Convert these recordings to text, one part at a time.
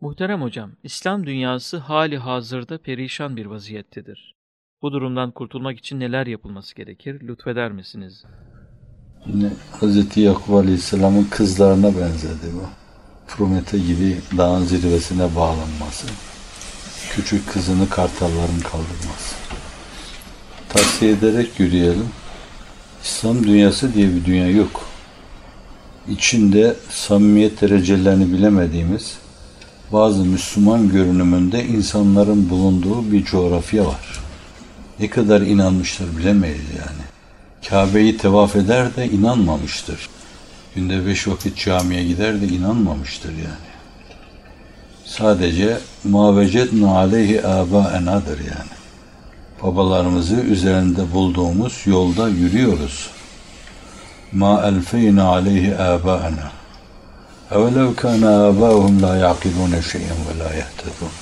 Muhterem hocam, İslam dünyası hali hazırda perişan bir vaziyettedir. Bu durumdan kurtulmak için neler yapılması gerekir? Lütfeder misiniz? Yine Hz. Yakup Aleyhisselam'ın kızlarına benzedi bu. Promete gibi dağın zirvesine bağlanması. Küçük kızını kartalların kaldırması. Tavsiye ederek yürüyelim. İslam dünyası diye bir dünya yok. İçinde samimiyet derecelerini bilemediğimiz bazı Müslüman görünümünde insanların bulunduğu bir coğrafya var. Ne kadar inanmıştır bilemeyiz yani. Kabe'yi tevaf eder de inanmamıştır. Günde beş vakit camiye gider de inanmamıştır yani. Sadece mavecedna aleyhi âbâenâdır yani. Babalarımızı üzerinde bulduğumuz yolda yürüyoruz. Ma elfeyna aleyhi âbâenâ. اَوَلَوْ كَانَ آبَاهُمْ لَا يَعْقِلُونَ شَيْئًا وَلَا يَهْتَدُونَ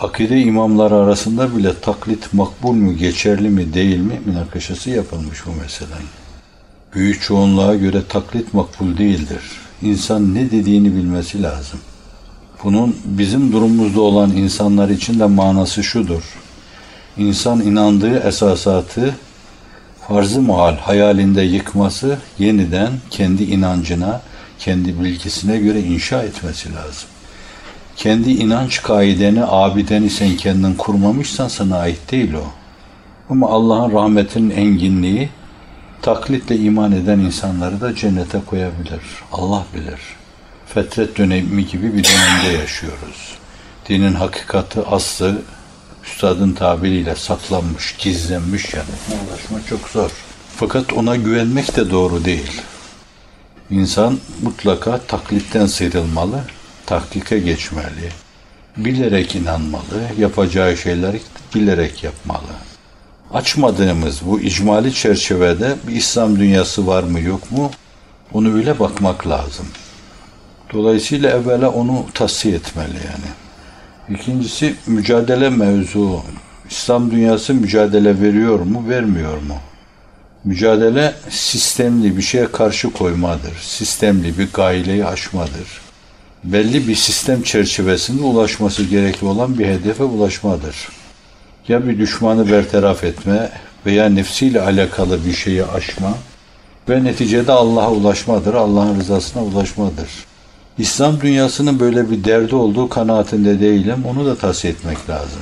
Akide imamları arasında bile taklit makbul mu, geçerli mi, değil mi münakaşası yapılmış bu meselenin. Büyük çoğunluğa göre taklit makbul değildir. İnsan ne dediğini bilmesi lazım. Bunun bizim durumumuzda olan insanlar için de manası şudur. İnsan inandığı esasatı farz-ı muhal hayalinde yıkması, yeniden kendi inancına, kendi bilgisine göre inşa etmesi lazım. Kendi inanç kaideni, abideni sen kendin kurmamışsan sana ait değil o. Ama Allah'ın rahmetinin enginliği taklitle iman eden insanları da cennete koyabilir. Allah bilir. Fetret dönemi gibi bir dönemde yaşıyoruz. Dinin hakikati aslı üstadın tabiriyle saklanmış, gizlenmiş yani. Ulaşma çok zor. Fakat ona güvenmek de doğru değil. İnsan mutlaka taklitten sıyrılmalı, tahkike geçmeli. Bilerek inanmalı, yapacağı şeyleri bilerek yapmalı. Açmadığımız bu icmali çerçevede bir İslam dünyası var mı yok mu onu öyle bakmak lazım. Dolayısıyla evvela onu tasfiye etmeli yani. İkincisi mücadele mevzu. İslam dünyası mücadele veriyor mu, vermiyor mu? Mücadele sistemli bir şeye karşı koymadır. Sistemli bir gaileyi aşmadır. Belli bir sistem çerçevesinde ulaşması gerekli olan bir hedefe ulaşmadır. Ya bir düşmanı bertaraf etme veya nefsiyle alakalı bir şeyi aşma ve neticede Allah'a ulaşmadır, Allah'ın rızasına ulaşmadır. İslam dünyasının böyle bir derdi olduğu kanaatinde değilim, onu da tavsiye etmek lazım.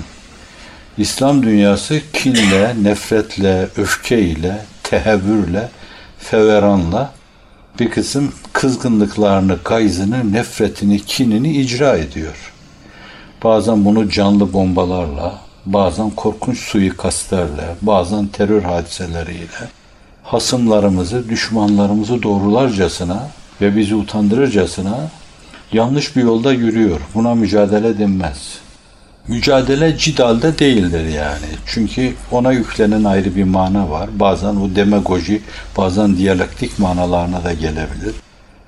İslam dünyası kinle, nefretle, öfkeyle, tehevvürle, feveranla bir kısım kızgınlıklarını, gayzını, nefretini, kinini icra ediyor. Bazen bunu canlı bombalarla, bazen korkunç suikastlerle, bazen terör hadiseleriyle hasımlarımızı, düşmanlarımızı doğrularcasına ve bizi utandırırcasına yanlış bir yolda yürüyor. Buna mücadele denmez. Mücadele cidalde değildir yani. Çünkü ona yüklenen ayrı bir mana var. Bazen o demagoji, bazen diyalektik manalarına da gelebilir.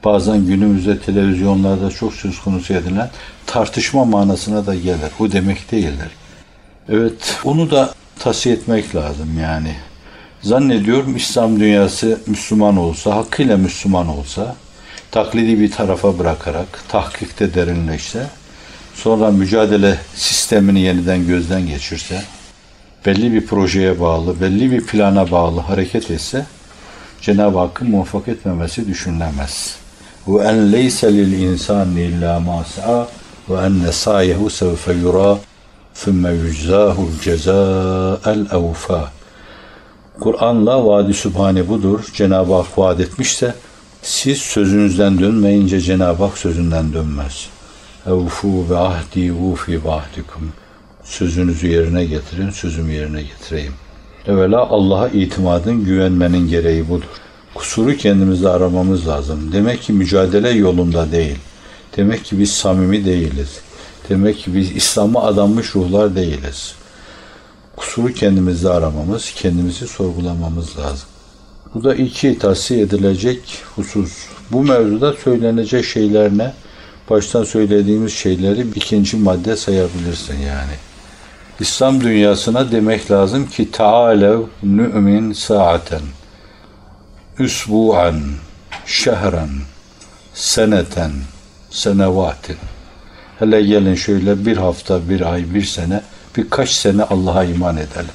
Bazen günümüzde televizyonlarda çok söz konusu edilen tartışma manasına da gelir. Bu demek değildir. Evet, onu da tasfiye etmek lazım yani. Zannediyorum İslam dünyası Müslüman olsa, hakkıyla Müslüman olsa, taklidi bir tarafa bırakarak, tahkikte derinleşse, sonra mücadele sistemini yeniden gözden geçirse, belli bir projeye bağlı, belli bir plana bağlı hareket etse, Cenab-ı Hakk'ın muvaffak etmemesi düşünülemez. Ve en leyse lil insani illa ma sa'a ve enne sa'yehu sevfe yura thumme yuczâhul cezâ'el evfâ. Kur'an'la vaadi sübhane budur. Cenab-ı Hak vaat etmişse siz sözünüzden dönmeyince Cenab-ı Hak sözünden dönmez. Evfu ve ahdi ufi bahdikum. Sözünüzü yerine getirin, sözümü yerine getireyim. Evvela Allah'a itimadın, güvenmenin gereği budur. Kusuru kendimizde aramamız lazım. Demek ki mücadele yolunda değil. Demek ki biz samimi değiliz. Demek ki biz İslam'a adanmış ruhlar değiliz. Kusuru kendimizde aramamız, kendimizi sorgulamamız lazım. Bu da iki tavsiye edilecek husus. Bu mevzuda söylenecek şeyler ne? Baştan söylediğimiz şeyleri ikinci madde sayabilirsin yani. İslam dünyasına demek lazım ki taalev nü'min saaten üsbu'an şehren seneten senevatin Hele gelin şöyle bir hafta, bir ay, bir sene, birkaç sene Allah'a iman edelim.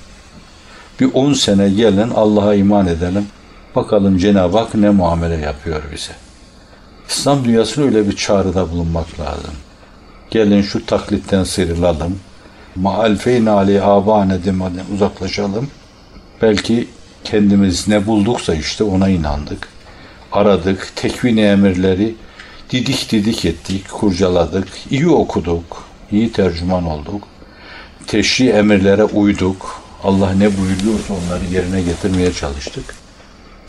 Bir on sene gelin Allah'a iman edelim. Bakalım Cenab-ı Hak ne muamele yapıyor bize. İslam dünyasına öyle bir çağrıda bulunmak lazım. Gelin şu taklitten sıyrılalım. Maalfeyne ali abane demeden uzaklaşalım. Belki kendimiz ne bulduksa işte ona inandık. Aradık, tekvin emirleri didik didik ettik, kurcaladık, iyi okuduk, iyi tercüman olduk. Teşri emirlere uyduk. Allah ne buyuruyorsa onları yerine getirmeye çalıştık.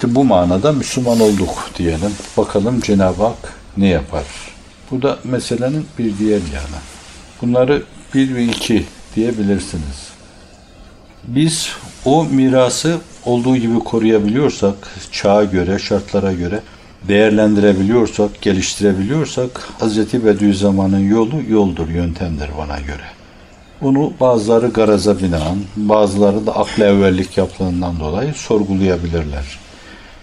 Bu manada Müslüman olduk diyelim. Bakalım Cenab-ı Hak ne yapar? Bu da meselenin bir diğer yanı. Bunları bir ve iki diyebilirsiniz. Biz o mirası olduğu gibi koruyabiliyorsak, çağa göre, şartlara göre değerlendirebiliyorsak, geliştirebiliyorsak Hz. Bediüzzaman'ın yolu yoldur, yöntemdir bana göre. Bunu bazıları garaza binaen, bazıları da akla evvellik yaptığından dolayı sorgulayabilirler.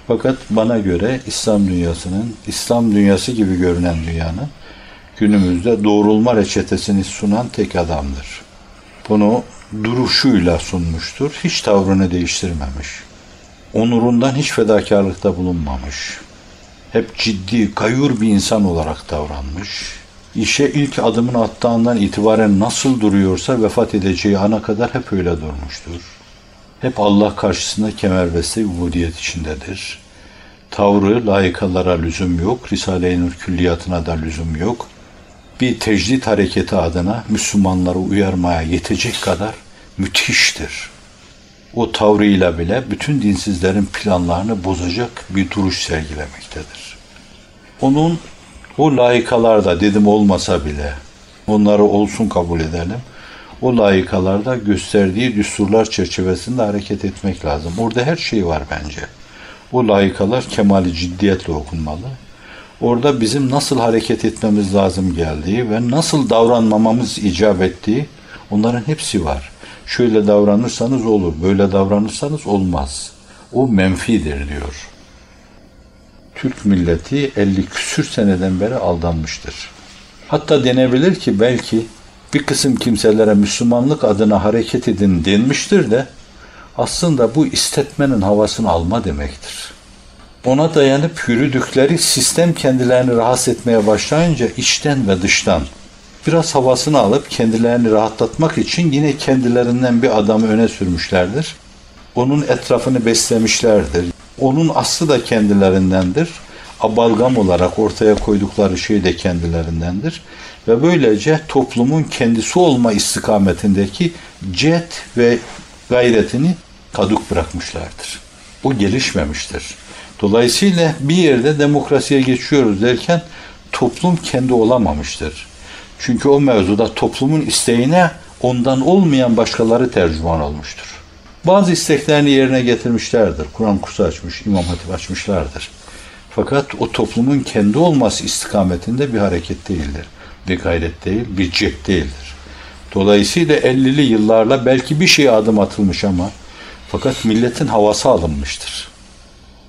Fakat bana göre İslam dünyasının, İslam dünyası gibi görünen dünyanın günümüzde doğrulma reçetesini sunan tek adamdır. Bunu duruşuyla sunmuştur. Hiç tavrını değiştirmemiş. Onurundan hiç fedakarlıkta bulunmamış. Hep ciddi, gayur bir insan olarak davranmış. İşe ilk adımını attığından itibaren nasıl duruyorsa vefat edeceği ana kadar hep öyle durmuştur. Hep Allah karşısında kemerbeste ubudiyet içindedir. Tavrı layıkalara lüzum yok, Risale-i Nur külliyatına da lüzum yok. Bir tecdit hareketi adına Müslümanları uyarmaya yetecek kadar müthiştir. O tavrıyla bile bütün dinsizlerin planlarını bozacak bir duruş sergilemektedir. Onun o layıkalarda dedim olmasa bile onları olsun kabul edelim. O layıkalarda gösterdiği düsturlar çerçevesinde hareket etmek lazım. Orada her şey var bence. O layıkalar kemali ciddiyetle okunmalı. Orada bizim nasıl hareket etmemiz lazım geldiği ve nasıl davranmamamız icap ettiği onların hepsi var. Şöyle davranırsanız olur, böyle davranırsanız olmaz. O menfidir diyor. Türk milleti 50 küsür seneden beri aldanmıştır. Hatta denebilir ki belki bir kısım kimselere Müslümanlık adına hareket edin denmiştir de aslında bu istetmenin havasını alma demektir. Ona dayanıp yürüdükleri sistem kendilerini rahatsız etmeye başlayınca içten ve dıştan biraz havasını alıp kendilerini rahatlatmak için yine kendilerinden bir adamı öne sürmüşlerdir. Onun etrafını beslemişlerdir. Onun aslı da kendilerindendir. Abalgam olarak ortaya koydukları şey de kendilerindendir. Ve böylece toplumun kendisi olma istikametindeki cet ve gayretini kaduk bırakmışlardır. O gelişmemiştir. Dolayısıyla bir yerde demokrasiye geçiyoruz derken toplum kendi olamamıştır. Çünkü o mevzuda toplumun isteğine ondan olmayan başkaları tercüman olmuştur. Bazı isteklerini yerine getirmişlerdir. Kur'an kursu açmış, imam hatip açmışlardır. Fakat o toplumun kendi olması istikametinde bir hareket değildir. Bir gayret değil, bir cep değildir. Dolayısıyla 50'li yıllarla belki bir şey adım atılmış ama fakat milletin havası alınmıştır.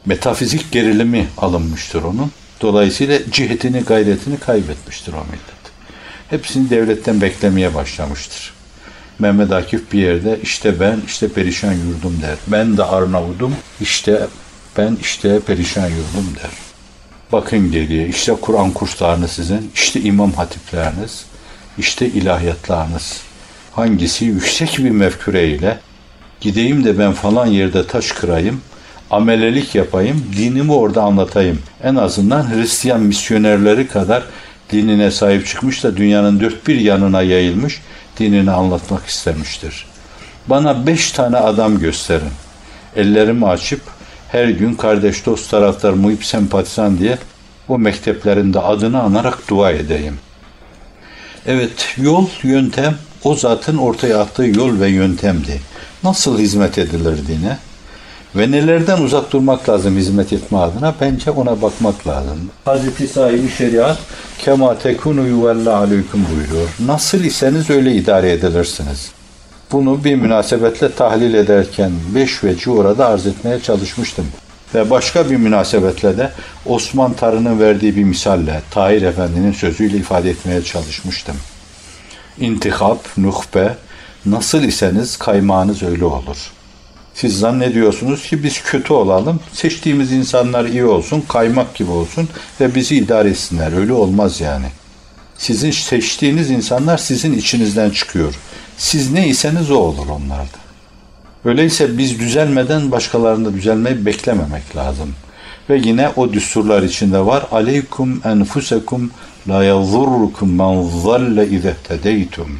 Metafizik gerilimi alınmıştır onun. Dolayısıyla cihetini, gayretini kaybetmiştir o millet. Hepsini devletten beklemeye başlamıştır. Mehmet Akif bir yerde işte ben işte perişan yurdum der. Ben de Arnavudum işte ben işte perişan yurdum der. Bakın geriye işte Kur'an kurslarınız sizin, işte imam hatipleriniz, işte ilahiyatlarınız. Hangisi yüksek bir mefküre ile gideyim de ben falan yerde taş kırayım, amelelik yapayım, dinimi orada anlatayım. En azından Hristiyan misyonerleri kadar dinine sahip çıkmış da dünyanın dört bir yanına yayılmış, dinini anlatmak istemiştir. Bana beş tane adam gösterin. Ellerimi açıp her gün kardeş dost taraftar muhip sempatizan diye o mekteplerinde adını anarak dua edeyim. Evet, yol, yöntem o zatın ortaya attığı yol ve yöntemdi. Nasıl hizmet edilir dine? Ve nelerden uzak durmak lazım hizmet etme adına? Bence ona bakmak lazım. Hazreti sahibi şeriat kema tekunu yuvella aleyküm buyuruyor. Nasıl iseniz öyle idare edilirsiniz. Bunu bir münasebetle tahlil ederken beş veci orada arz etmeye çalışmıştım. Ve başka bir münasebetle de Osman Tarı'nın verdiği bir misalle Tahir Efendi'nin sözüyle ifade etmeye çalışmıştım. İntihap, nuhbe, nasıl iseniz kaymağınız öyle olur. Siz zannediyorsunuz ki biz kötü olalım, seçtiğimiz insanlar iyi olsun, kaymak gibi olsun ve bizi idare etsinler. Öyle olmaz yani. Sizin seçtiğiniz insanlar sizin içinizden çıkıyor. Siz ne iseniz o olur onlarda. Öyleyse biz düzelmeden başkalarında düzelmeyi beklememek lazım. Ve yine o düsturlar içinde var. Aleykum enfusekum la yazurrukum men zalle izehtedeytum.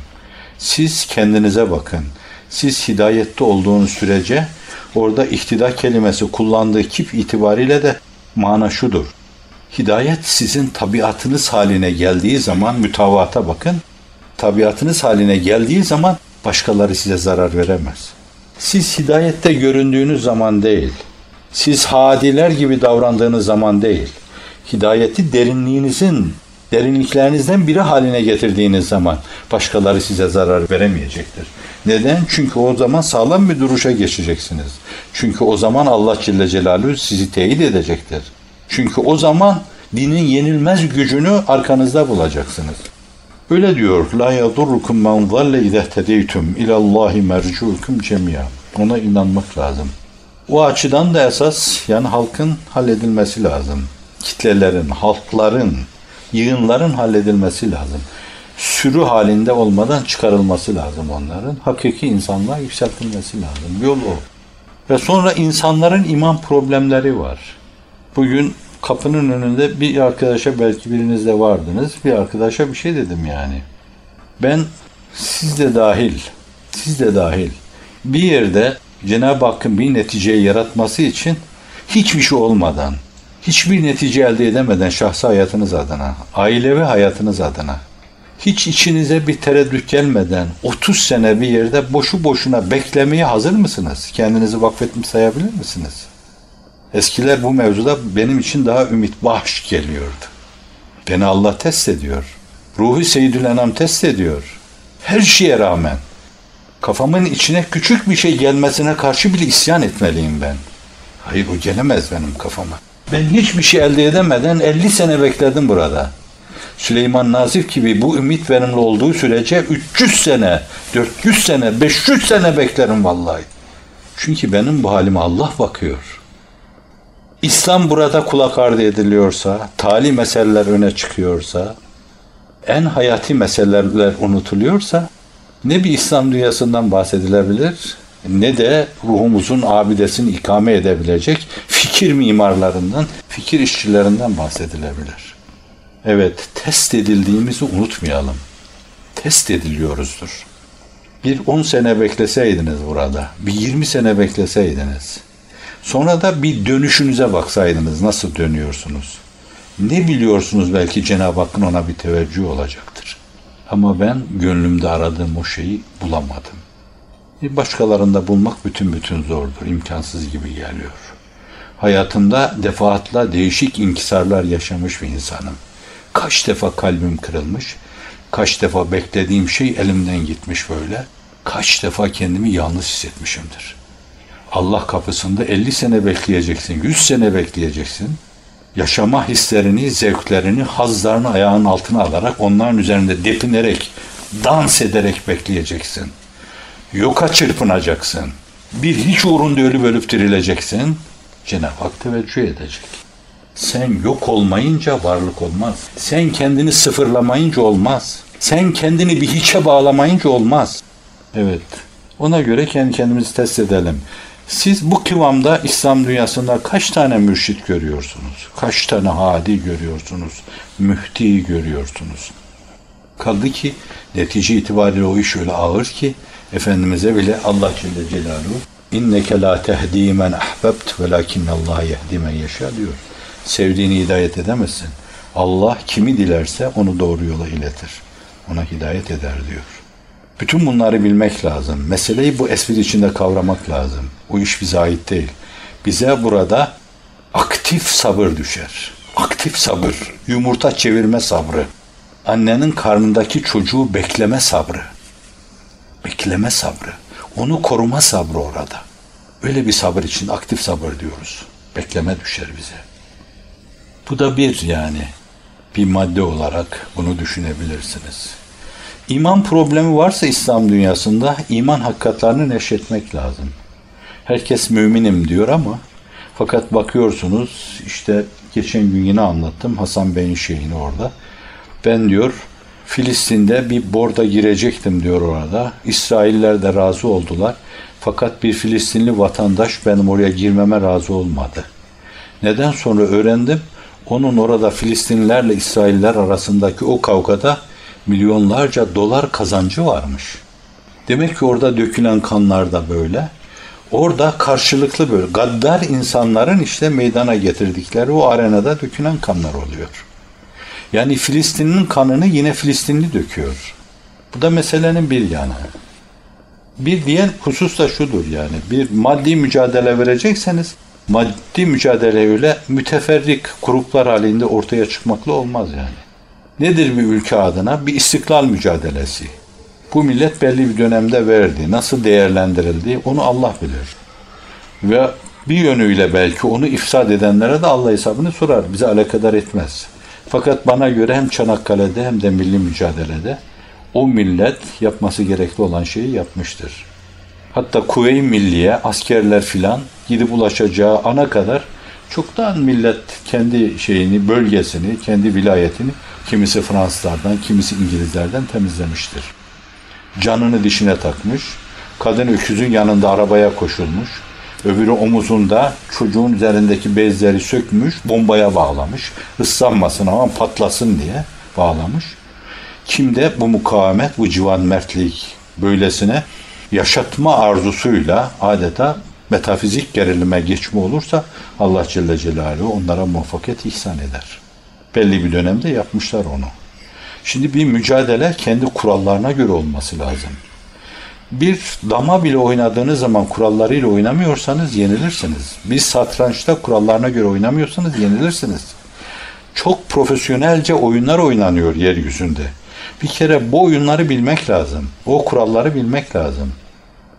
Siz kendinize bakın. Siz hidayette olduğunuz sürece orada ihtida kelimesi kullandığı kip itibariyle de mana şudur. Hidayet sizin tabiatınız haline geldiği zaman mütavata bakın. Tabiatınız haline geldiği zaman başkaları size zarar veremez. Siz hidayette göründüğünüz zaman değil, siz hadiler gibi davrandığınız zaman değil, hidayeti derinliğinizin, derinliklerinizden biri haline getirdiğiniz zaman başkaları size zarar veremeyecektir. Neden? Çünkü o zaman sağlam bir duruşa geçeceksiniz. Çünkü o zaman Allah Celle Celaluhu sizi teyit edecektir. Çünkü o zaman dinin yenilmez gücünü arkanızda bulacaksınız. Öyle diyor. La yadurrukum men zalle izehtedeytum ilallahi mercuukum cemia. Ona inanmak lazım. O açıdan da esas yani halkın halledilmesi lazım. Kitlelerin, halkların, yığınların halledilmesi lazım. Sürü halinde olmadan çıkarılması lazım onların. Hakiki insanlığa yükseltilmesi lazım. Yol o. Ve sonra insanların iman problemleri var. Bugün kapının önünde bir arkadaşa belki biriniz de vardınız. Bir arkadaşa bir şey dedim yani. Ben siz de dahil, siz de dahil bir yerde Cenab-ı Hakk'ın bir neticeyi yaratması için hiçbir şey olmadan, hiçbir netice elde edemeden şahsi hayatınız adına, ailevi hayatınız adına, hiç içinize bir tereddüt gelmeden 30 sene bir yerde boşu boşuna beklemeye hazır mısınız? Kendinizi vakfetmiş sayabilir misiniz? Eskiler bu mevzuda benim için daha ümit bahş geliyordu. Beni Allah test ediyor. Ruhu Seyyidül Enam test ediyor. Her şeye rağmen kafamın içine küçük bir şey gelmesine karşı bile isyan etmeliyim ben. Hayır o gelemez benim kafama. Ben hiçbir şey elde edemeden 50 sene bekledim burada. Süleyman Nazif gibi bu ümit benimle olduğu sürece 300 sene, 400 sene, 500 sene beklerim vallahi. Çünkü benim bu halime Allah bakıyor. İslam burada kulak ardı ediliyorsa, tali meseleler öne çıkıyorsa, en hayati meseleler unutuluyorsa ne bir İslam dünyasından bahsedilebilir ne de ruhumuzun abidesini ikame edebilecek fikir mimarlarından, fikir işçilerinden bahsedilebilir. Evet, test edildiğimizi unutmayalım. Test ediliyoruzdur. Bir 10 sene bekleseydiniz burada, bir 20 sene bekleseydiniz, sonra da bir dönüşünüze baksaydınız nasıl dönüyorsunuz. Ne biliyorsunuz belki Cenab-ı Hakk'ın ona bir teveccüh olacaktır. Ama ben gönlümde aradığım o şeyi bulamadım. Başkalarında bulmak bütün bütün zordur, imkansız gibi geliyor. Hayatımda defaatla değişik inkisarlar yaşamış bir insanım. Kaç defa kalbim kırılmış, kaç defa beklediğim şey elimden gitmiş böyle, kaç defa kendimi yalnız hissetmişimdir. Allah kapısında 50 sene bekleyeceksin, 100 sene bekleyeceksin. Yaşama hislerini, zevklerini, hazlarını ayağın altına alarak, onların üzerinde depinerek, dans ederek bekleyeceksin. Yoka çırpınacaksın. Bir hiç uğrunda ölüp ölüp dirileceksin. Cenab-ı Hak teveccüh edecek. Sen yok olmayınca varlık olmaz. Sen kendini sıfırlamayınca olmaz. Sen kendini bir hiçe bağlamayınca olmaz. Evet. Ona göre kendi kendimizi test edelim. Siz bu kıvamda İslam dünyasında kaç tane mürşit görüyorsunuz? Kaç tane hadi görüyorsunuz? Mühti görüyorsunuz? Kaldı ki netice itibariyle o iş öyle ağır ki Efendimiz'e bile Allah Celle Celaluhu inneke la tehdi men ahbebt velakinne Allah yehdi men yaşa diyor. Sevdiğini hidayet edemezsin. Allah kimi dilerse onu doğru yola iletir. Ona hidayet eder diyor. Bütün bunları bilmek lazım. Meseleyi bu espri içinde kavramak lazım. O iş bize ait değil. Bize burada aktif sabır düşer. Aktif sabır. Yumurta çevirme sabrı. Annenin karnındaki çocuğu bekleme sabrı. Bekleme sabrı. Onu koruma sabrı orada. Öyle bir sabır için aktif sabır diyoruz. Bekleme düşer bize. Bu da bir yani bir madde olarak bunu düşünebilirsiniz. İman problemi varsa İslam dünyasında iman hakikatlerini neşretmek lazım. Herkes müminim diyor ama fakat bakıyorsunuz işte geçen gün yine anlattım Hasan Bey'in şeyini orada. Ben diyor Filistin'de bir borda girecektim diyor orada. İsrailler de razı oldular. Fakat bir Filistinli vatandaş benim oraya girmeme razı olmadı. Neden sonra öğrendim? Onun orada Filistinlilerle İsrailler arasındaki o kavgada milyonlarca dolar kazancı varmış. Demek ki orada dökülen kanlar da böyle. Orada karşılıklı böyle gaddar insanların işte meydana getirdikleri o arenada dökülen kanlar oluyor. Yani Filistin'in kanını yine Filistinli döküyor. Bu da meselenin bir yanı. Bir diğer husus da şudur yani. Bir maddi mücadele verecekseniz maddi mücadele öyle müteferrik gruplar halinde ortaya çıkmakla olmaz yani. Nedir bir ülke adına? Bir istiklal mücadelesi. Bu millet belli bir dönemde verdi. Nasıl değerlendirildi onu Allah bilir. Ve bir yönüyle belki onu ifsad edenlere de Allah hesabını sorar. Bize alakadar etmez. Fakat bana göre hem Çanakkale'de hem de milli mücadelede o millet yapması gerekli olan şeyi yapmıştır. Hatta Kuvey Milliye, askerler filan gidip ulaşacağı ana kadar çoktan millet kendi şeyini, bölgesini, kendi vilayetini kimisi Fransızlardan, kimisi İngilizlerden temizlemiştir. Canını dişine takmış, kadın öküzün yanında arabaya koşulmuş, öbürü omuzunda çocuğun üzerindeki bezleri sökmüş, bombaya bağlamış, ıslanmasın ama patlasın diye bağlamış. Kimde bu mukavemet, bu civan mertlik böylesine yaşatma arzusuyla adeta metafizik gerilime geçme olursa Allah Celle Celaluhu onlara muvaffakiyet ihsan eder. Belli bir dönemde yapmışlar onu. Şimdi bir mücadele kendi kurallarına göre olması lazım. Bir dama bile oynadığınız zaman kurallarıyla oynamıyorsanız yenilirsiniz. Bir satrançta kurallarına göre oynamıyorsanız yenilirsiniz. Çok profesyonelce oyunlar oynanıyor yeryüzünde. Bir kere bu oyunları bilmek lazım. O kuralları bilmek lazım.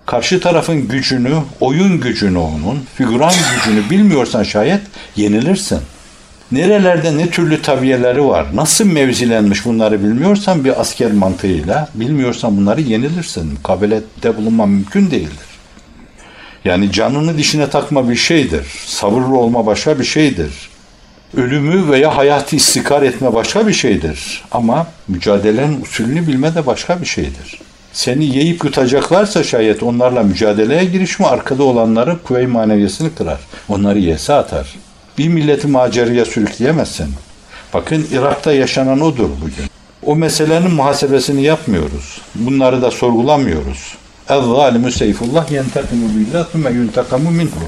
Karşı tarafın gücünü, oyun gücünü onun, figüran gücünü bilmiyorsan şayet yenilirsin. Nerelerde ne türlü tabiyeleri var, nasıl mevzilenmiş bunları bilmiyorsan bir asker mantığıyla, bilmiyorsan bunları yenilirsin. Mukabelette bulunman mümkün değildir. Yani canını dişine takma bir şeydir. Sabırlı olma başka bir şeydir. Ölümü veya hayatı istikrar etme başka bir şeydir. Ama mücadelenin usulünü bilme de başka bir şeydir. Seni yiyip yutacaklarsa şayet onlarla mücadeleye girişme arkada olanları kuvve maneviyesini kırar. Onları yese atar. Bir milleti maceraya sürükleyemezsin. Bakın Irak'ta yaşanan odur bugün. O meselenin muhasebesini yapmıyoruz. Bunları da sorgulamıyoruz. El-zalimu seyfullah yentakimu billah thumme yuntakamu minhu.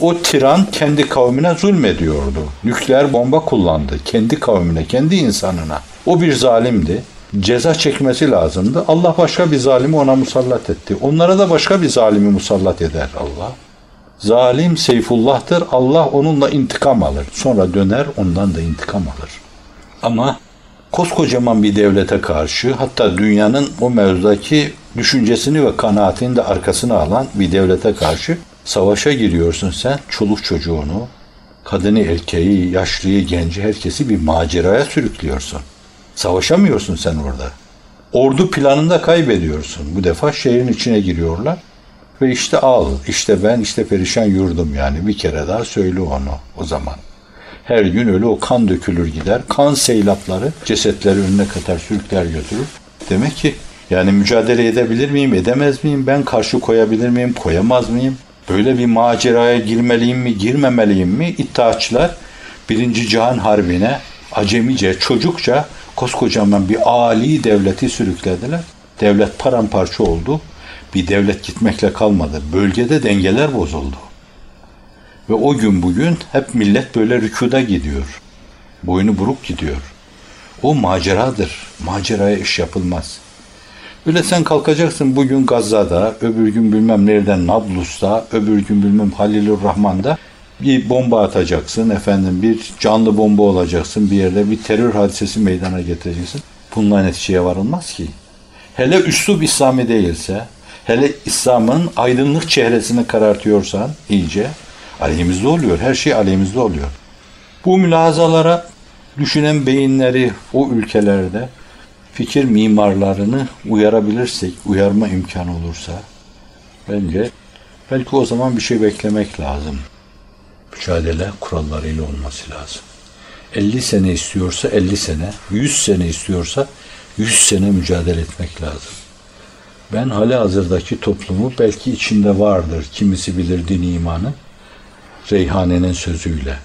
O tiran kendi kavmine zulmediyordu. Nükleer bomba kullandı. Kendi kavmine, kendi insanına. O bir zalimdi. Ceza çekmesi lazımdı. Allah başka bir zalimi ona musallat etti. Onlara da başka bir zalimi musallat eder Allah. Zalim Seyfullah'tır. Allah onunla intikam alır. Sonra döner ondan da intikam alır. Ama koskocaman bir devlete karşı hatta dünyanın o mevzudaki düşüncesini ve kanaatini de arkasına alan bir devlete karşı savaşa giriyorsun sen. Çoluk çocuğunu, kadını, erkeği, yaşlıyı, genci herkesi bir maceraya sürüklüyorsun. Savaşamıyorsun sen orada. Ordu planında kaybediyorsun. Bu defa şehrin içine giriyorlar. Ve işte al, işte ben, işte perişan yurdum yani. Bir kere daha söyle onu o zaman. Her gün öyle o kan dökülür gider. Kan seylapları cesetleri önüne kadar sürükler götürür. Demek ki yani mücadele edebilir miyim, edemez miyim? Ben karşı koyabilir miyim, koyamaz mıyım? Böyle bir maceraya girmeliyim mi, girmemeliyim mi? İddiaçılar Birinci Cihan Harbi'ne acemice, çocukça koskocaman bir ali devleti sürüklediler. Devlet paramparça oldu. Bir devlet gitmekle kalmadı. Bölgede dengeler bozuldu. Ve o gün bugün hep millet böyle rükuda gidiyor. Boynu buruk gidiyor. O maceradır. Maceraya iş yapılmaz. Öyle sen kalkacaksın bugün Gazze'da, öbür gün bilmem nereden Nablus'ta, öbür gün bilmem Halilur Rahman'da bir bomba atacaksın, efendim bir canlı bomba olacaksın bir yerde, bir terör hadisesi meydana getireceksin. Bununla neticeye varılmaz ki. Hele üslup İslami değilse, hele İslam'ın aydınlık çehresini karartıyorsan iyice, aleyhimizde oluyor, her şey aleyhimizde oluyor. Bu mülazalara düşünen beyinleri o ülkelerde fikir mimarlarını uyarabilirsek, uyarma imkanı olursa bence belki o zaman bir şey beklemek lazım. Mücadele kurallarıyla olması lazım. 50 sene istiyorsa 50 sene, 100 sene istiyorsa 100 sene mücadele etmek lazım. Ben hali hazırdaki toplumu belki içinde vardır, kimisi bilir din imanı, Reyhane'nin sözüyle.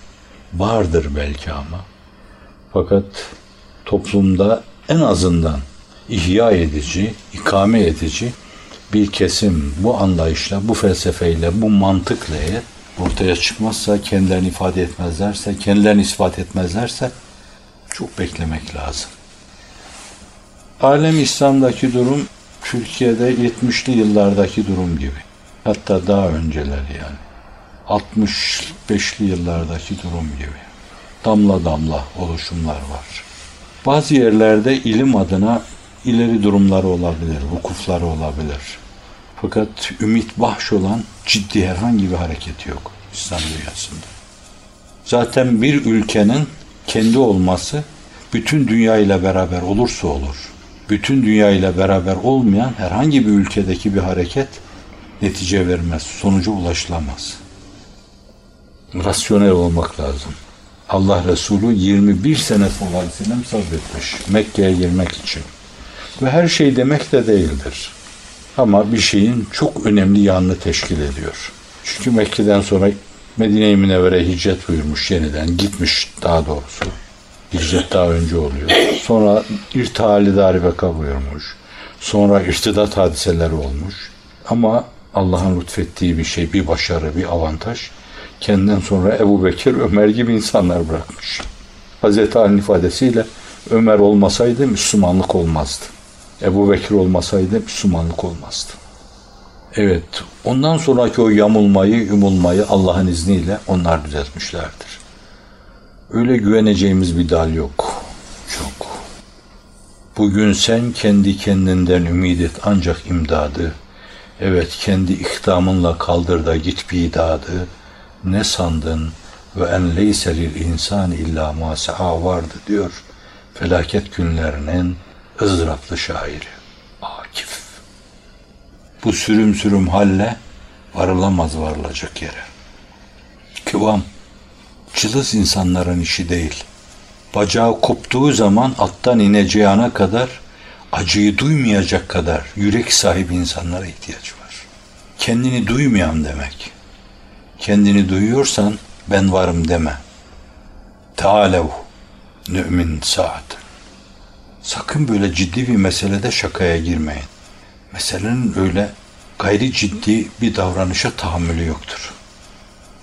Vardır belki ama. Fakat toplumda en azından ihya edici, ikame edici bir kesim bu anlayışla, bu felsefeyle, bu mantıkla eğer ortaya çıkmazsa, kendilerini ifade etmezlerse, kendilerini ispat etmezlerse çok beklemek lazım. Alem İslam'daki durum Türkiye'de 70'li yıllardaki durum gibi. Hatta daha önceler yani. 65'li yıllardaki durum gibi. Damla damla oluşumlar var. Bazı yerlerde ilim adına ileri durumları olabilir, vukufları olabilir. Fakat ümit bahş olan ciddi herhangi bir hareket yok İslam dünyasında. Zaten bir ülkenin kendi olması bütün dünya ile beraber olursa olur. Bütün dünya ile beraber olmayan herhangi bir ülkedeki bir hareket netice vermez, sonuca ulaşılamaz. Rasyonel olmak lazım. Allah Resulü 21 sene sallallahu aleyhi sabretmiş Mekke'ye girmek için. Ve her şey demek de değildir. Ama bir şeyin çok önemli yanını teşkil ediyor. Çünkü Mekke'den sonra Medine-i Münevvere hicret buyurmuş yeniden. Gitmiş daha doğrusu. Hicret daha önce oluyor. Sonra irtihali daribeka buyurmuş. Sonra irtidat hadiseleri olmuş. Ama Allah'ın lütfettiği bir şey, bir başarı, bir avantaj kendinden sonra Ebu Bekir, Ömer gibi insanlar bırakmış. Hazreti Ali'nin ifadesiyle Ömer olmasaydı Müslümanlık olmazdı. Ebu Bekir olmasaydı Müslümanlık olmazdı. Evet, ondan sonraki o yamulmayı, yumulmayı Allah'ın izniyle onlar düzeltmişlerdir. Öyle güveneceğimiz bir dal yok. Çok. Bugün sen kendi kendinden ümit et ancak imdadı. Evet kendi ihdamınla kaldır da git bidadı. Ne sandın ve en leyselil insan illa ma vardı diyor. Felaket günlerinin ızdıraplı şairi. Akif. Bu sürüm sürüm halle varılamaz varılacak yere. Kıvam cılız insanların işi değil. Bacağı koptuğu zaman attan ineceği kadar acıyı duymayacak kadar yürek sahibi insanlara ihtiyaç var. Kendini duymayan demek. Kendini duyuyorsan ben varım deme. Tealev nü'min saat. Sakın böyle ciddi bir meselede şakaya girmeyin. Meselenin öyle gayri ciddi bir davranışa tahammülü yoktur.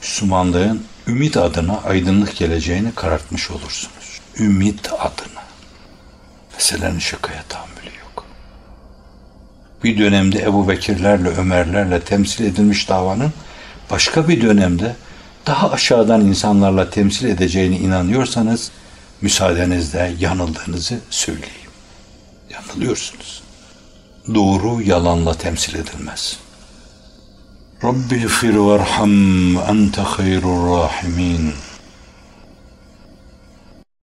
Müslümanlığın ümit adına aydınlık geleceğini karartmış olursunuz. Ümit adına. Meselenin şakaya tahammülü yok. Bir dönemde Ebu Bekirlerle, Ömerlerle temsil edilmiş davanın başka bir dönemde daha aşağıdan insanlarla temsil edeceğini inanıyorsanız müsaadenizle yanıldığınızı söyleyeyim. Yanılıyorsunuz. Doğru yalanla temsil edilmez. رب اغفر وارحم أنت خير الراحمين.